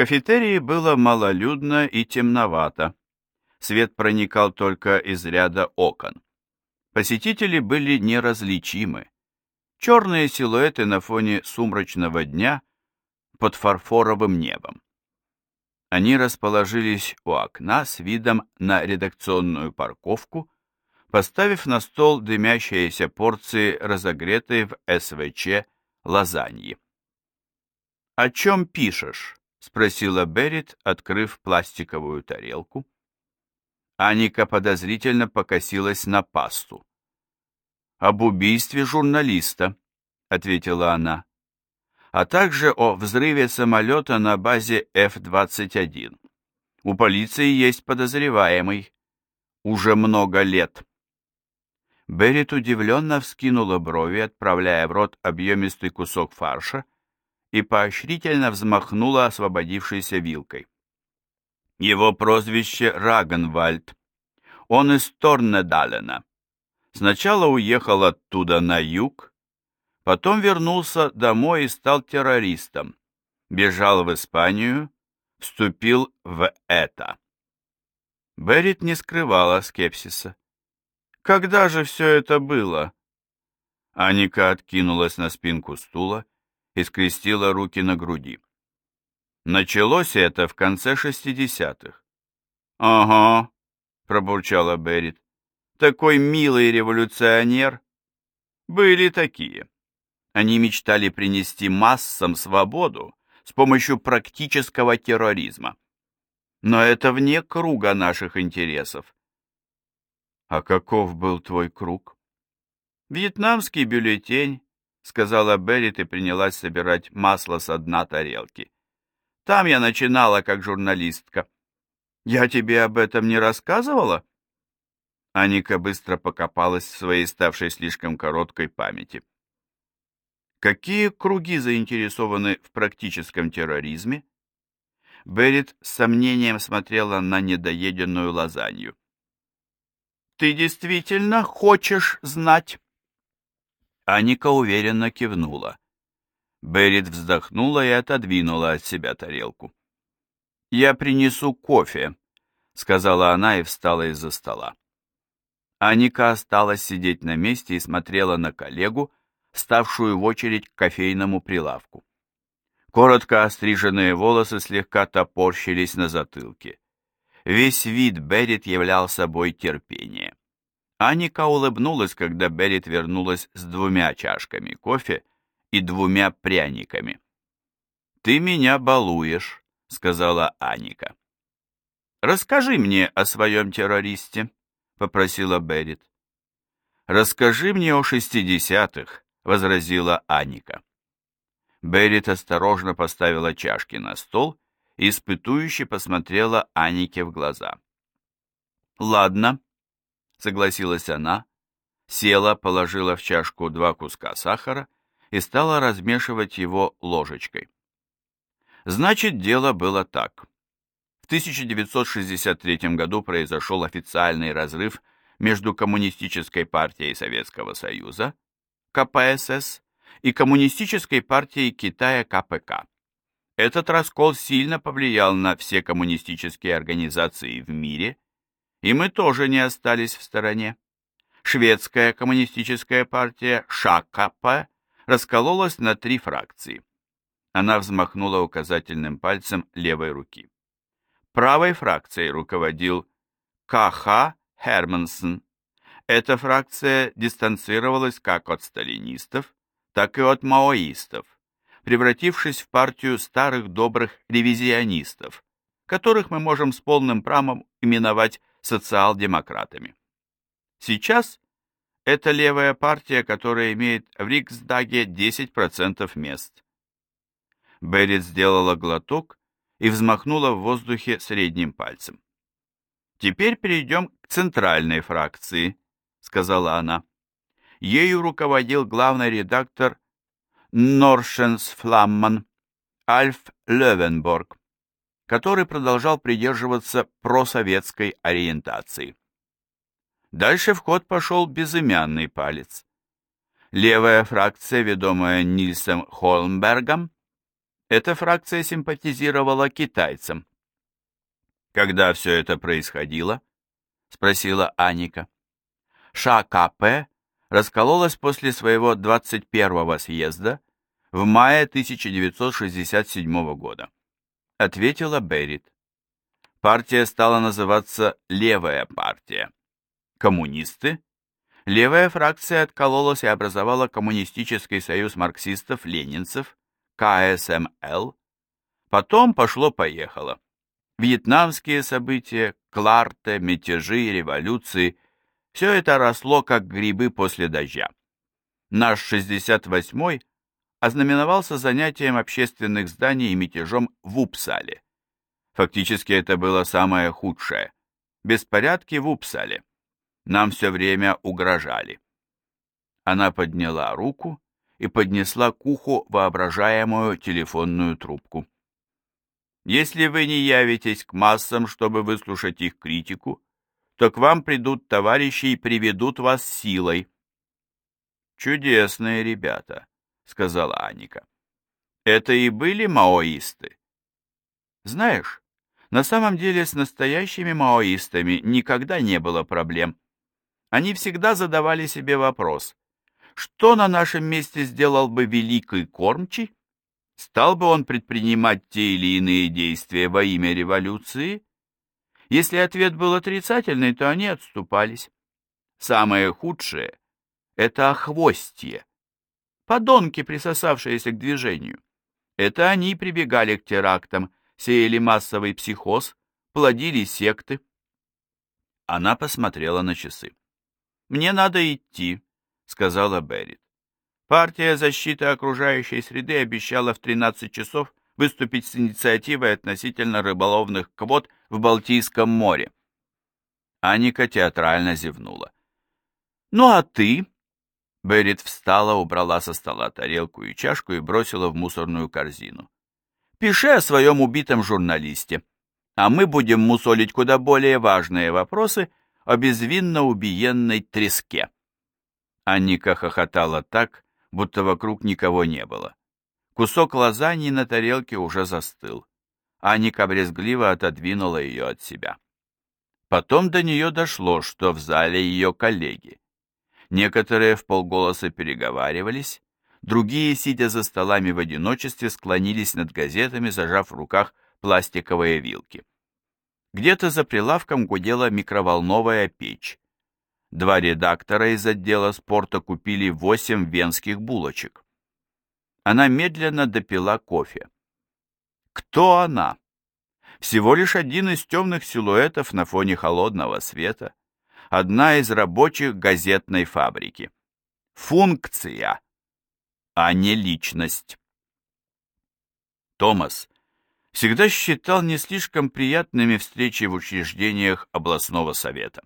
кафетерии было малолюдно и темновато. Свет проникал только из ряда окон. Посетители были неразличимы. Черные силуэты на фоне сумрачного дня под фарфоровым небом. Они расположились у окна с видом на редакционную парковку, поставив на стол дымящиеся порции разогретой в СВЧ лазаньи. «О чем пишешь?» — спросила Берет, открыв пластиковую тарелку. Аника подозрительно покосилась на пасту. «Об убийстве журналиста», — ответила она, «а также о взрыве самолета на базе F-21. У полиции есть подозреваемый. Уже много лет». Берет удивленно вскинула брови, отправляя в рот объемистый кусок фарша, и поощрительно взмахнула освободившейся вилкой. Его прозвище Рагенвальд. Он из Торнедалена. Сначала уехал оттуда на юг, потом вернулся домой и стал террористом. Бежал в Испанию, вступил в это. Беррит не скрывала скепсиса. Когда же все это было? Аника откинулась на спинку стула и скрестила руки на груди. Началось это в конце шестидесятых. «Ага», — пробурчала Беррит. «Такой милый революционер». Были такие. Они мечтали принести массам свободу с помощью практического терроризма. Но это вне круга наших интересов. «А каков был твой круг?» «Вьетнамский бюллетень», — сказала Беррит и принялась собирать масло с дна тарелки. «Там я начинала как журналистка». «Я тебе об этом не рассказывала?» Аника быстро покопалась в своей ставшей слишком короткой памяти. Какие круги заинтересованы в практическом терроризме? Беррит с сомнением смотрела на недоеденную лазанью. Ты действительно хочешь знать?» Аника уверенно кивнула. Беррит вздохнула и отодвинула от себя тарелку. «Я принесу кофе», — сказала она и встала из-за стола. Аника осталась сидеть на месте и смотрела на коллегу, ставшую в очередь к кофейному прилавку. Коротко остриженные волосы слегка топорщились на затылке. Весь вид Беррит являл собой терпение. Аника улыбнулась, когда Беррит вернулась с двумя чашками кофе и двумя пряниками. «Ты меня балуешь», — сказала Аника. «Расскажи мне о своем террористе», — попросила Беррит. «Расскажи мне о шестидесятых», — возразила Аника. Беррит осторожно поставила чашки на стол и испытующе посмотрела Анике в глаза. «Ладно», — согласилась она, села, положила в чашку два куска сахара и стала размешивать его ложечкой. Значит, дело было так. В 1963 году произошел официальный разрыв между Коммунистической партией Советского Союза, КПСС, и Коммунистической партией Китая КПК. Этот раскол сильно повлиял на все коммунистические организации в мире, и мы тоже не остались в стороне. Шведская коммунистическая партия ШАКП раскололась на три фракции. Она взмахнула указательным пальцем левой руки. Правой фракцией руководил К.Х. Хермансон. Эта фракция дистанцировалась как от сталинистов, так и от маоистов, превратившись в партию старых добрых ревизионистов, которых мы можем с полным правом именовать социал-демократами. Сейчас это левая партия, которая имеет в Риксдаге 10% мест. Беррит сделала глоток и взмахнула в воздухе средним пальцем. «Теперь перейдем к центральной фракции», — сказала она. Ею руководил главный редактор Норшенсфламман Альф Левенборг, который продолжал придерживаться просоветской ориентации. Дальше в ход пошел безымянный палец. Левая фракция, ведомая Нильсом Холмбергом, Эта фракция симпатизировала китайцам. Когда все это происходило? Спросила Аника. ШКП раскололась после своего 21-го съезда в мае 1967 года. Ответила Беррит. Партия стала называться «Левая партия». Коммунисты? Левая фракция откололась и образовала Коммунистический союз марксистов-ленинцев, КСМЛ. Потом пошло-поехало. Вьетнамские события, Кларте, мятежи, революции – все это росло, как грибы после дождя. Наш 68-й ознаменовался занятием общественных зданий и мятежом в Упсале. Фактически это было самое худшее. Беспорядки в Упсале. Нам все время угрожали. Она подняла руку и поднесла к уху воображаемую телефонную трубку. Если вы не явитесь к массам, чтобы выслушать их критику, то к вам придут товарищи и приведут вас силой. Чудесные ребята, сказала Аника. Это и были маоисты. Знаешь, на самом деле с настоящими маоистами никогда не было проблем. Они всегда задавали себе вопрос, что на нашем месте сделал бы великий кормчий? Стал бы он предпринимать те или иные действия во имя революции? Если ответ был отрицательный, то они отступались. Самое худшее — это охвостье. Подонки, присосавшиеся к движению. Это они прибегали к терактам, сеяли массовый психоз, плодили секты. Она посмотрела на часы. «Мне надо идти», — сказала Беррит. Партия защиты окружающей среды обещала в 13 часов выступить с инициативой относительно рыболовных квот в Балтийском море. Аника театрально зевнула. «Ну а ты?» Беррит встала, убрала со стола тарелку и чашку и бросила в мусорную корзину. «Пиши о своем убитом журналисте, а мы будем мусолить куда более важные вопросы о безвинно убиенной треске». Анника хохотала так, будто вокруг никого не было. Кусок лазаньи на тарелке уже застыл. Аника брезгливо отодвинула ее от себя. Потом до нее дошло, что в зале ее коллеги. Некоторые в полголоса переговаривались, другие, сидя за столами в одиночестве, склонились над газетами, зажав в руках пластиковые вилки. Где-то за прилавком гудела микроволновая печь. Два редактора из отдела спорта купили восемь венских булочек. Она медленно допила кофе. Кто она? Всего лишь один из темных силуэтов на фоне холодного света. Одна из рабочих газетной фабрики. Функция, а не личность. Томас всегда считал не слишком приятными встречи в учреждениях областного совета.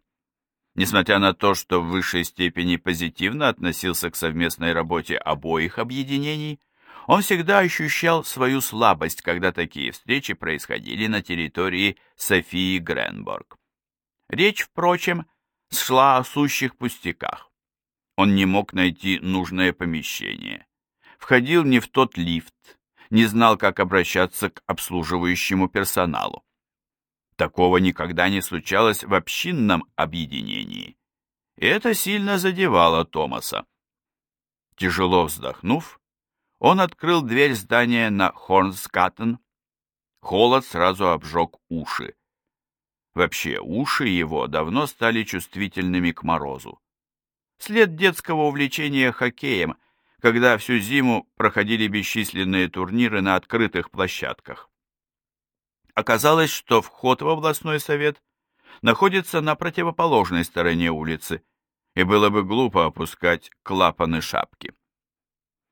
Несмотря на то, что в высшей степени позитивно относился к совместной работе обоих объединений, он всегда ощущал свою слабость, когда такие встречи происходили на территории Софии Гренборг. Речь, впрочем, шла о сущих пустяках. Он не мог найти нужное помещение. Входил не в тот лифт, не знал, как обращаться к обслуживающему персоналу. Такого никогда не случалось в общинном объединении. И это сильно задевало Томаса. Тяжело вздохнув, он открыл дверь здания на Хорнскаттен. Холод сразу обжег уши. Вообще, уши его давно стали чувствительными к морозу. След детского увлечения хоккеем, когда всю зиму проходили бесчисленные турниры на открытых площадках. Оказалось, что вход в областной совет находится на противоположной стороне улицы, и было бы глупо опускать клапаны шапки.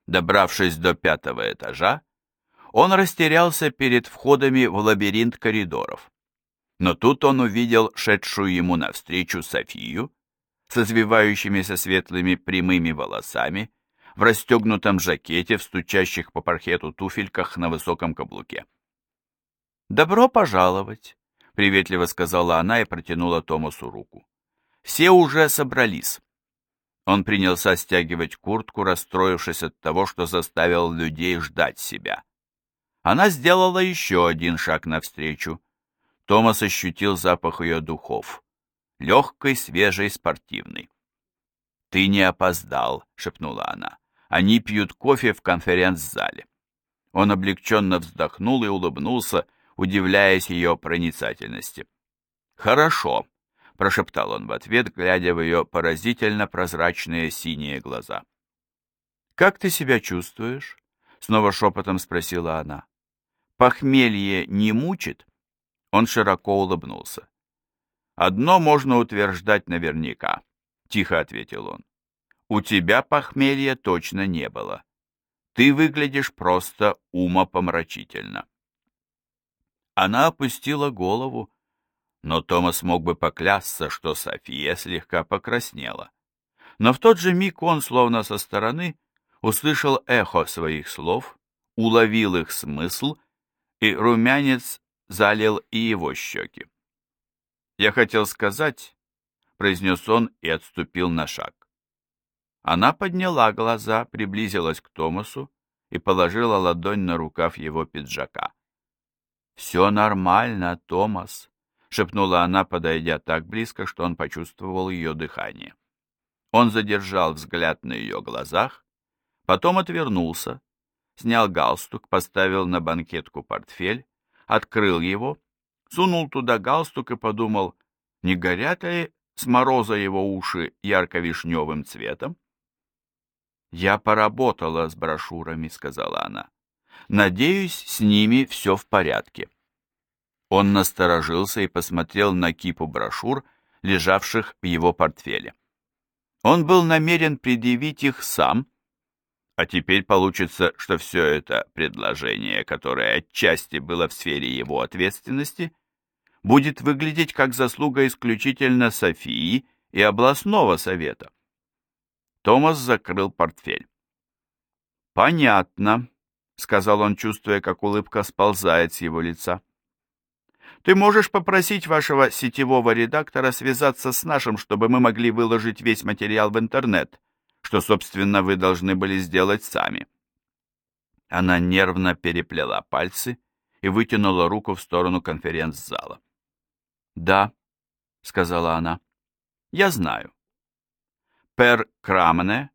Добравшись до пятого этажа, он растерялся перед входами в лабиринт коридоров. Но тут он увидел шедшую ему навстречу Софию с извивающимися светлыми прямыми волосами, в расстегнутом жакете, в стучащих по паркету туфельках на высоком каблуке. «Добро пожаловать», — приветливо сказала она и протянула Томасу руку. «Все уже собрались». Он принялся стягивать куртку, расстроившись от того, что заставил людей ждать себя. Она сделала еще один шаг навстречу. Томас ощутил запах ее духов. Легкий, свежий, спортивный. «Ты не опоздал», — шепнула она. «Они пьют кофе в конференц-зале». Он облегченно вздохнул и улыбнулся, удивляясь ее проницательности. «Хорошо», — прошептал он в ответ, глядя в ее поразительно прозрачные синие глаза. «Как ты себя чувствуешь?» — снова шепотом спросила она. «Похмелье не мучит?» Он широко улыбнулся. «Одно можно утверждать наверняка», — тихо ответил он. «У тебя похмелья точно не было. Ты выглядишь просто умопомрачительно». Она опустила голову, но Томас мог бы поклясться, что София слегка покраснела. Но в тот же миг он, словно со стороны, услышал эхо своих слов, уловил их смысл, и румянец залил и его щеки. «Я хотел сказать», — произнес он и отступил на шаг. Она подняла глаза, приблизилась к Томасу и положила ладонь на рукав его пиджака. «Все нормально, Томас», — шепнула она, подойдя так близко, что он почувствовал ее дыхание. Он задержал взгляд на ее глазах, потом отвернулся, снял галстук, поставил на банкетку портфель, открыл его, сунул туда галстук и подумал, не горят ли с мороза его уши ярко-вишневым цветом? «Я поработала с брошюрами», — сказала она. Надеюсь, с ними все в порядке. Он насторожился и посмотрел на кипу брошюр, лежавших в его портфеле. Он был намерен предъявить их сам, а теперь получится, что все это предложение, которое отчасти было в сфере его ответственности, будет выглядеть как заслуга исключительно Софии и областного совета. Томас закрыл портфель. «Понятно», — сказал он, чувствуя, как улыбка сползает с его лица. «Ты можешь попросить вашего сетевого редактора связаться с нашим, чтобы мы могли выложить весь материал в интернет, что, собственно, вы должны были сделать сами». Она нервно переплела пальцы и вытянула руку в сторону конференц-зала. «Да», — сказала она, — «я знаю». Пер Крамне,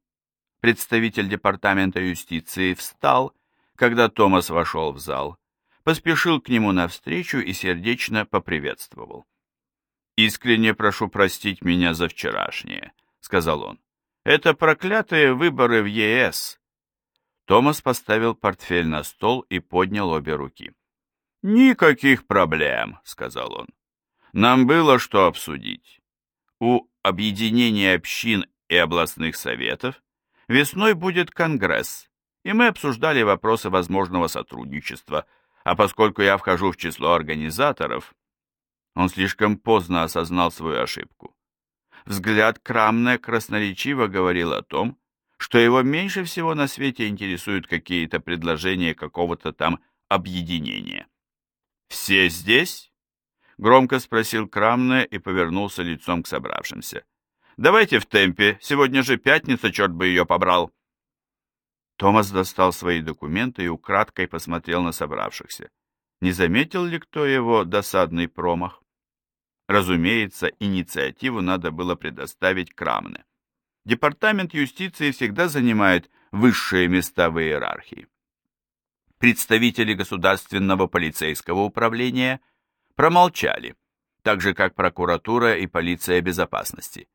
представитель департамента юстиции, встал когда Томас вошел в зал, поспешил к нему навстречу и сердечно поприветствовал. «Искренне прошу простить меня за вчерашнее», — сказал он. «Это проклятые выборы в ЕС». Томас поставил портфель на стол и поднял обе руки. «Никаких проблем», — сказал он. «Нам было что обсудить. У объединения общин и областных советов весной будет конгресс, и мы обсуждали вопросы возможного сотрудничества, а поскольку я вхожу в число организаторов, он слишком поздно осознал свою ошибку. Взгляд Крамне красноречиво говорил о том, что его меньше всего на свете интересуют какие-то предложения какого-то там объединения. «Все здесь?» — громко спросил Крамне и повернулся лицом к собравшимся. «Давайте в темпе, сегодня же пятница, черт бы ее побрал!» Томас достал свои документы и украдкой посмотрел на собравшихся. Не заметил ли кто его досадный промах? Разумеется, инициативу надо было предоставить Крамне. Департамент юстиции всегда занимает высшие места в иерархии. Представители Государственного полицейского управления промолчали, так же как прокуратура и полиция безопасности.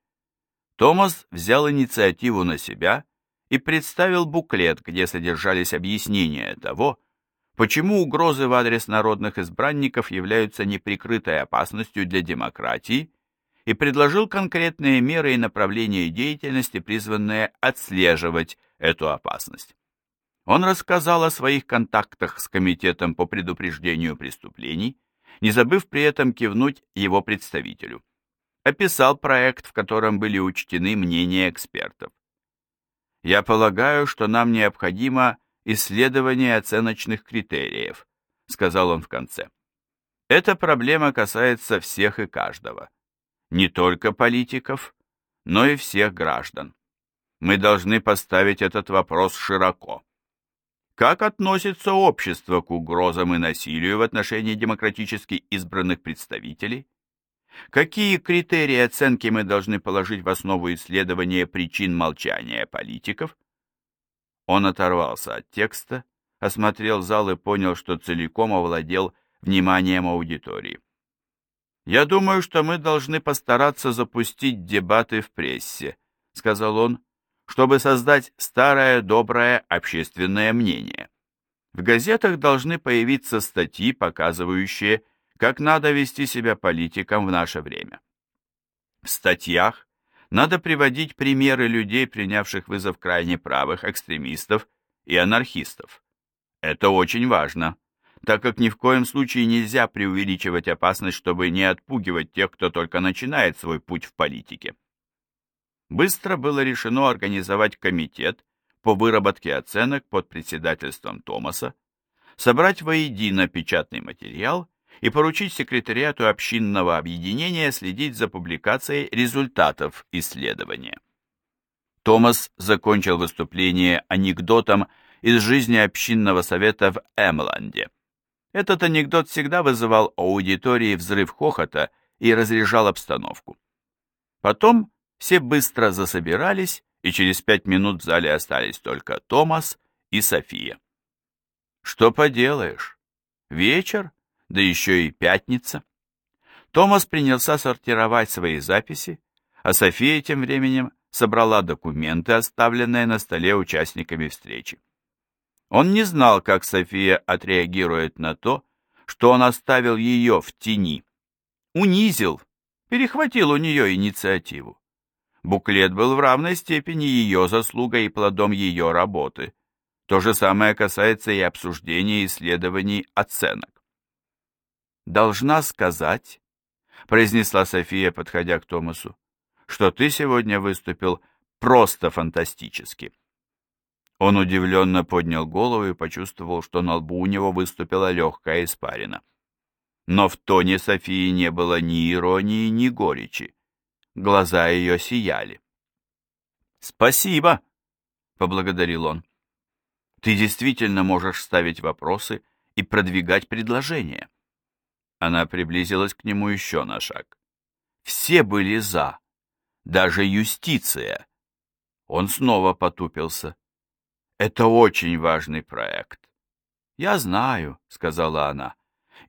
Томас взял инициативу на себя и представил буклет, где содержались объяснения того, почему угрозы в адрес народных избранников являются неприкрытой опасностью для демократии, и предложил конкретные меры и направления деятельности, призванные отслеживать эту опасность. Он рассказал о своих контактах с Комитетом по предупреждению преступлений, не забыв при этом кивнуть его представителю. Описал проект, в котором были учтены мнения экспертов. Я полагаю, что нам необходимо исследование оценочных критериев, сказал он в конце. Эта проблема касается всех и каждого, не только политиков, но и всех граждан. Мы должны поставить этот вопрос широко. как относится общество к угрозам и насилию в отношении демократически избранных представителей? Какие критерии оценки мы должны положить в основу исследования причин молчания политиков? Он оторвался от текста, осмотрел зал и понял, что целиком овладел вниманием аудитории. «Я думаю, что мы должны постараться запустить дебаты в прессе», — сказал он, «чтобы создать старое доброе общественное мнение. В газетах должны появиться статьи, показывающие, как надо вести себя политикам в наше время. В статьях надо приводить примеры людей, принявших вызов крайне правых экстремистов и анархистов. Это очень важно, так как ни в коем случае нельзя преувеличивать опасность, чтобы не отпугивать тех, кто только начинает свой путь в политике. Быстро было решено организовать комитет по выработке оценок под председательством Томаса, собрать воедино печатный материал и поручить секретариату общинного объединения следить за публикацией результатов исследования. Томас закончил выступление анекдотом из жизни общинного совета в Эмланде. Этот анекдот всегда вызывал у аудитории взрыв хохота и разряжал обстановку. Потом все быстро засобирались, и через пять минут в зале остались только Томас и София. Что поделаешь? Вечер, да еще и пятница. Томас принялся сортировать свои записи, а София тем временем собрала документы, оставленные на столе участниками встречи. Он не знал, как София отреагирует на то, что он оставил ее в тени. Унизил, перехватил у нее инициативу. Буклет был в равной степени ее заслугой и плодом ее работы. То же самое касается и обсуждения исследований оценок. «Должна сказать», — произнесла София, подходя к Томасу, «что ты сегодня выступил просто фантастически». Он удивленно поднял голову и почувствовал, что на лбу у него выступила легкая испарина. Но в тоне Софии не было ни иронии, ни горечи. Глаза ее сияли. «Спасибо!» — поблагодарил он. «Ты действительно можешь ставить вопросы и продвигать предложения». Она приблизилась к нему еще на шаг. Все были «за», даже юстиция. Он снова потупился. Это очень важный проект. Я знаю, сказала она.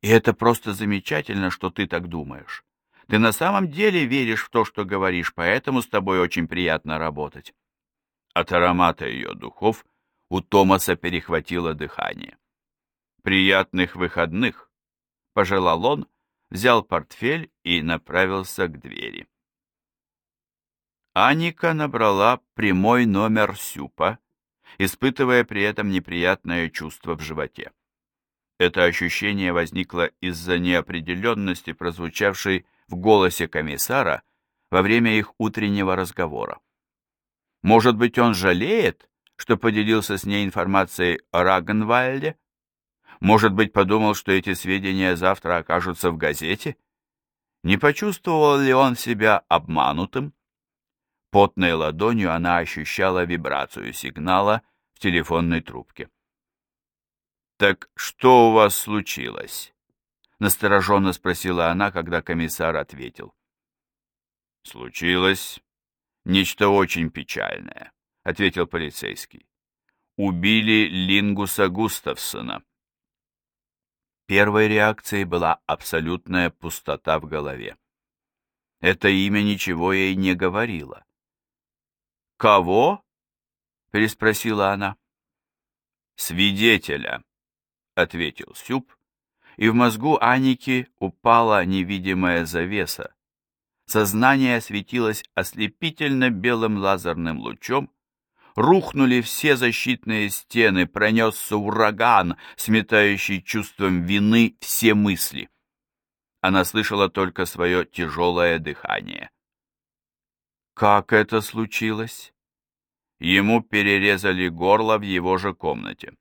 И это просто замечательно, что ты так думаешь. Ты на самом деле веришь в то, что говоришь, поэтому с тобой очень приятно работать. От аромата ее духов у Томаса перехватило дыхание. «Приятных выходных!» — пожелал он, взял портфель и направился к двери. Аника набрала прямой номер Сюпа испытывая при этом неприятное чувство в животе. Это ощущение возникло из-за неопределенности, прозвучавшей в голосе комиссара во время их утреннего разговора. Может быть, он жалеет, что поделился с ней информацией о Рагенвальде? Может быть, подумал, что эти сведения завтра окажутся в газете? Не почувствовал ли он себя обманутым? Потной ладонью она ощущала вибрацию сигнала в телефонной трубке. «Так что у вас случилось?» — настороженно спросила она, когда комиссар ответил. «Случилось нечто очень печальное», — ответил полицейский. «Убили Лингуса Густавсона». Первой реакцией была абсолютная пустота в голове. Это имя ничего ей не говорило. «Кого?» — переспросила она. «Свидетеля», — ответил Сюб, и в мозгу Аники упала невидимая завеса. Сознание осветилось ослепительно белым лазерным лучом, рухнули все защитные стены, пронесся ураган, сметающий чувством вины все мысли. Она слышала только свое тяжелое дыхание. Как это случилось? Ему перерезали горло в его же комнате.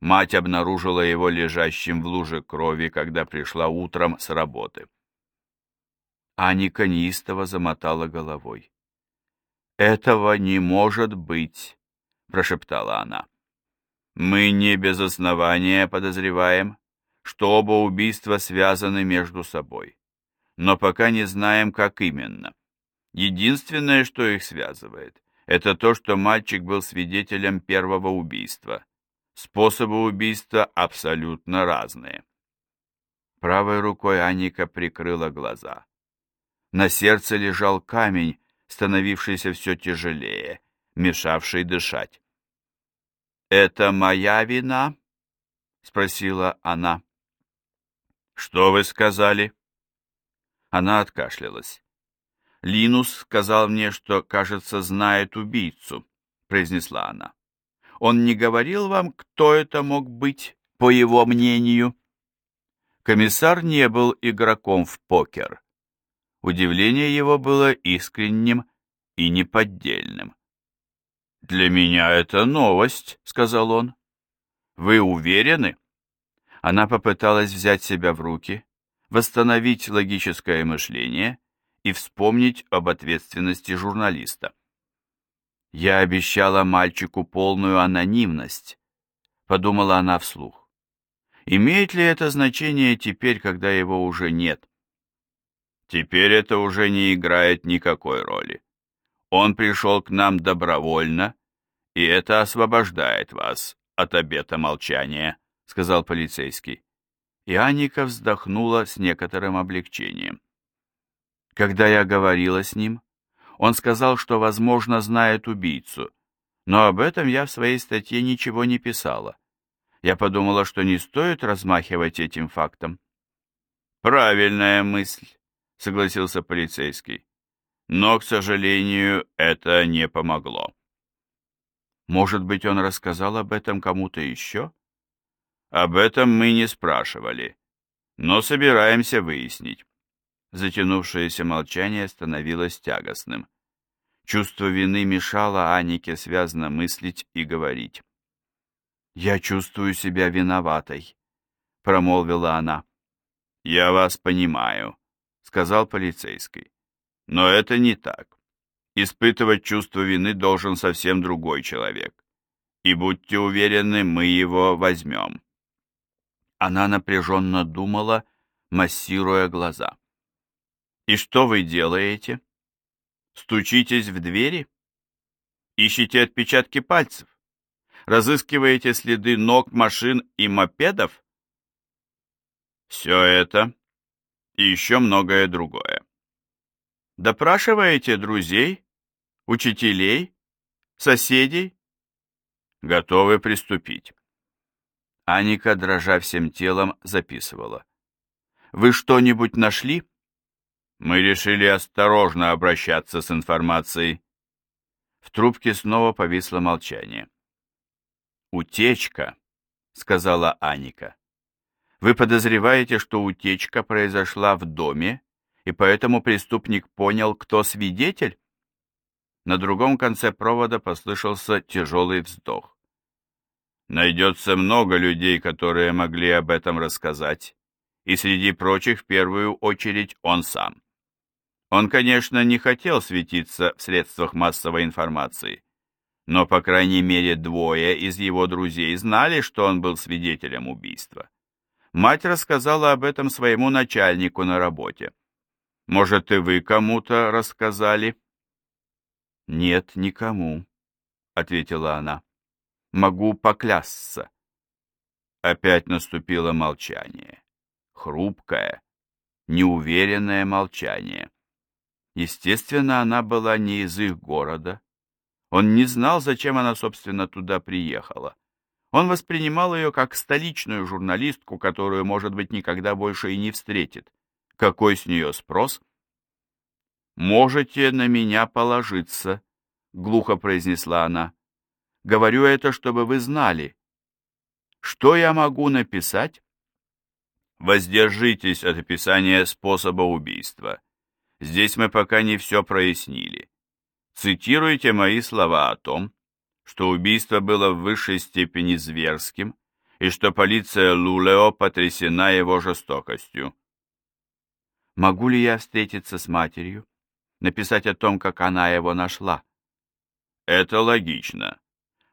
Мать обнаружила его лежащим в луже крови, когда пришла утром с работы. Аника неистово замотала головой. «Этого не может быть», — прошептала она. Мы не без основания подозреваем, что оба убийства связаны между собой, но пока не знаем, как именно. Единственное, что их связывает, это то, что мальчик был свидетелем первого убийства. Способы убийства абсолютно разные. Правой рукой Аника прикрыла глаза. На сердце лежал камень, становившийся все тяжелее, мешавший дышать. «Это моя вина?» — спросила она. «Что вы сказали?» Она откашлялась. «Линус сказал мне, что, кажется, знает убийцу», — произнесла она. «Он не говорил вам, кто это мог быть, по его мнению?» Комиссар не был игроком в покер. Удивление его было искренним и неподдельным. «Для меня это новость», — сказал он. «Вы уверены?» Она попыталась взять себя в руки, восстановить логическое мышление и вспомнить об ответственности журналиста. «Я обещала мальчику полную анонимность», — подумала она вслух. «Имеет ли это значение теперь, когда его уже нет?» «Теперь это уже не играет никакой роли. Он пришел к нам добровольно, и это освобождает вас от обета молчания», — сказал полицейский. И Аника вздохнула с некоторым облегчением. Когда я говорила с ним, он сказал, что, возможно, знает убийцу, но об этом я в своей статье ничего не писала. Я подумала, что не стоит размахивать этим фактом. «Правильная мысль», — согласился полицейский. «Но, к сожалению, это не помогло». «Может быть, он рассказал об этом кому-то еще?» «Об этом мы не спрашивали, но собираемся выяснить». Затянувшееся молчание становилось тягостным. Чувство вины мешало Анике связно мыслить и говорить. «Я чувствую себя виноватой», — промолвила она. «Я вас понимаю», — сказал полицейский. «Но это не так. Испытывать чувство вины должен совсем другой человек. И будьте уверены, мы его возьмем». Она напряженно думала, массируя глаза. И что вы делаете? Стучитесь в двери? Ищете отпечатки пальцев? Разыскиваете следы ног, машин и мопедов? Все это и еще многое другое. Допрашиваете друзей, учителей, соседей? Готовы приступить. Аника, дрожа всем телом, записывала. «Вы что-нибудь нашли?» Мы решили осторожно обращаться с информацией. В трубке снова повисло молчание. «Утечка», — сказала Аника. «Вы подозреваете, что утечка произошла в доме, и поэтому преступник понял, кто свидетель?» На другом конце провода послышался тяжелый вздох. «Найдется много людей, которые могли об этом рассказать, и среди прочих в первую очередь он сам. Он, конечно, не хотел светиться в средствах массовой информации, но, по крайней мере, двое из его друзей знали, что он был свидетелем убийства. Мать рассказала об этом своему начальнику на работе. Может, и вы кому-то рассказали? Нет, никому, ответила она. Могу поклясться. Опять наступило молчание. Хрупкое, неуверенное молчание. Естественно, она была не из их города. Он не знал, зачем она, собственно, туда приехала. Он воспринимал ее как столичную журналистку, которую, может быть, никогда больше и не встретит. Какой с нее спрос? «Можете на меня положиться», — глухо произнесла она. «Говорю это, чтобы вы знали. Что я могу написать?» «Воздержитесь от описания способа убийства», Здесь мы пока не все прояснили. Цитируйте мои слова о том, что убийство было в высшей степени зверским и что полиция Лулео потрясена его жестокостью. Могу ли я встретиться с матерью? Написать о том, как она его нашла? Это логично.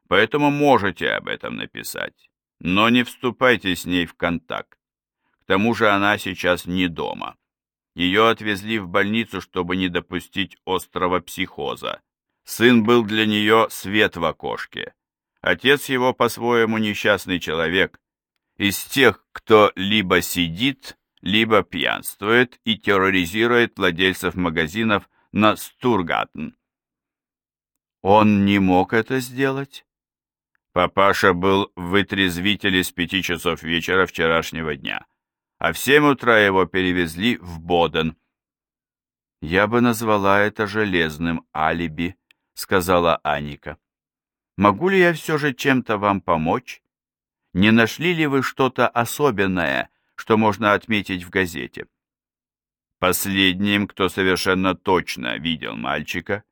поэтому можете об этом написать, но не вступайте с ней в контакт. К тому же она сейчас не дома. Ее отвезли в больницу, чтобы не допустить острого психоза. Сын был для нее свет в окошке. Отец его по-своему несчастный человек. Из тех, кто либо сидит, либо пьянствует и терроризирует владельцев магазинов на Стургатен. Он не мог это сделать? Папаша был в вытрезвителе с пяти часов вечера вчерашнего дня, а в семь утра его перевезли в Боден. «Я бы назвала это железным алиби», — сказала Аника. «Могу ли я все же чем-то вам помочь? Не нашли ли вы что-то особенное, что можно отметить в газете?» Последним, кто совершенно точно видел мальчика,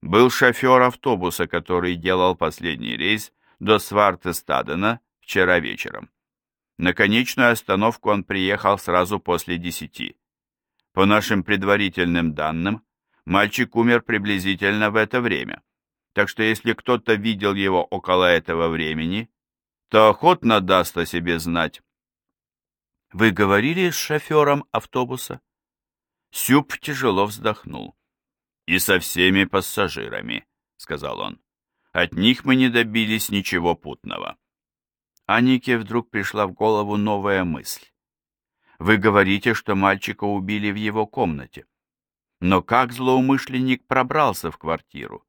был шофер автобуса, который делал последний рейс до Свартестадена вчера вечером. На конечную остановку он приехал сразу после десяти. По нашим предварительным данным, мальчик умер приблизительно в это время, так что если кто-то видел его около этого времени, то охотно даст о себе знать. «Вы говорили с шофером автобуса?» Сюб тяжело вздохнул. «И со всеми пассажирами», — сказал он. «От них мы не добились ничего путного». Анике вдруг пришла в голову новая мысль. «Вы говорите, что мальчика убили в его комнате. Но как злоумышленник пробрался в квартиру?»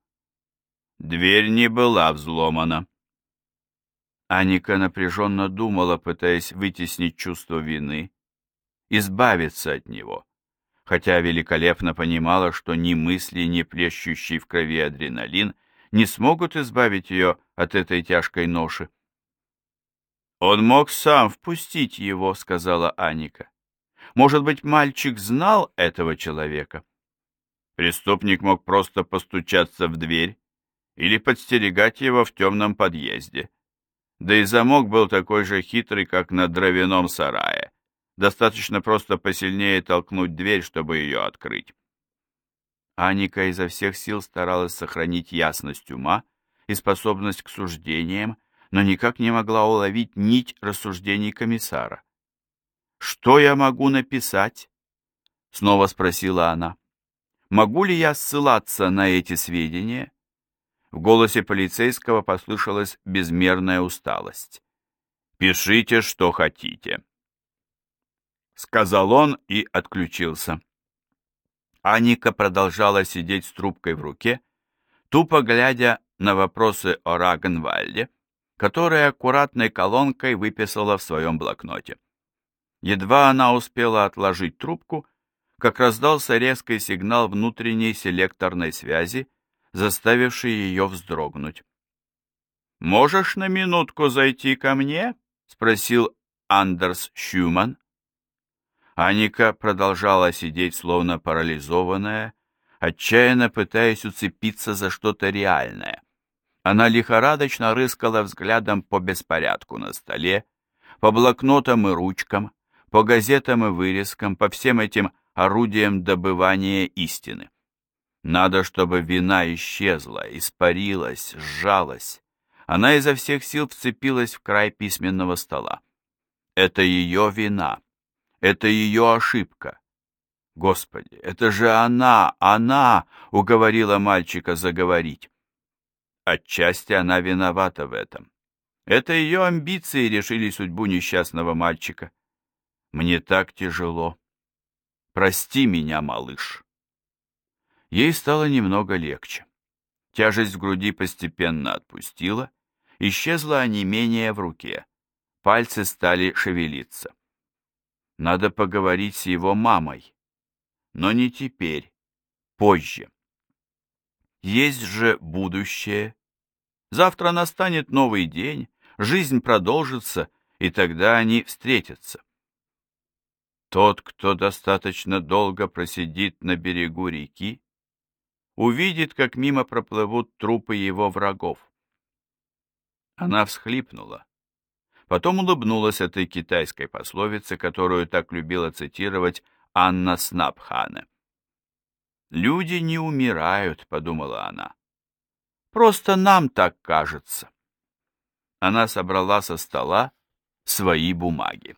«Дверь не была взломана». Аника напряженно думала, пытаясь вытеснить чувство вины, избавиться от него хотя великолепно понимала, что ни мысли, ни плещущий в крови адреналин не смогут избавить ее от этой тяжкой ноши. «Он мог сам впустить его», — сказала Аника. «Может быть, мальчик знал этого человека?» Преступник мог просто постучаться в дверь или подстерегать его в темном подъезде. Да и замок был такой же хитрый, как на дровяном сарае. Достаточно просто посильнее толкнуть дверь, чтобы ее открыть. Аника изо всех сил старалась сохранить ясность ума и способность к суждениям, но никак не могла уловить нить рассуждений комиссара. «Что я могу написать?» — снова спросила она. «Могу ли я ссылаться на эти сведения?» В голосе полицейского послышалась безмерная усталость. «Пишите, что хотите», сказал он и отключился. Аника продолжала сидеть с трубкой в руке, тупо глядя на вопросы о Рагенвальде, которые аккуратной колонкой выписала в своем блокноте. Едва она успела отложить трубку, как раздался резкий сигнал внутренней селекторной связи, заставивший ее вздрогнуть. «Можешь на минутку зайти ко мне?» — спросил Андерс Шюман. Аника продолжала сидеть, словно парализованная, отчаянно пытаясь уцепиться за что-то реальное. Она лихорадочно рыскала взглядом по беспорядку на столе, по блокнотам и ручкам, по газетам и вырезкам, по всем этим орудиям добывания истины. Надо, чтобы вина исчезла, испарилась, сжалась. Она изо всех сил вцепилась в край письменного стола. Это ее вина. Это ее ошибка. Господи, это же она, она уговорила мальчика заговорить. Отчасти она виновата в этом. Это ее амбиции решили судьбу несчастного мальчика. Мне так тяжело. Прости меня, малыш. Ей стало немного легче. Тяжесть в груди постепенно отпустила, исчезло онемение в руке. Пальцы стали шевелиться. Надо поговорить с его мамой. Но не теперь, позже. Есть же будущее. Завтра настанет новый день, жизнь продолжится, и тогда они встретятся. Тот, кто достаточно долго просидит на берегу реки, увидит, как мимо проплывут трупы его врагов. Она всхлипнула. Потом улыбнулась этой китайской пословице, которую так любила цитировать Анна Снапхане. «Люди не умирают», — подумала она. «Просто нам так кажется». она собрала со стола свои бумаги.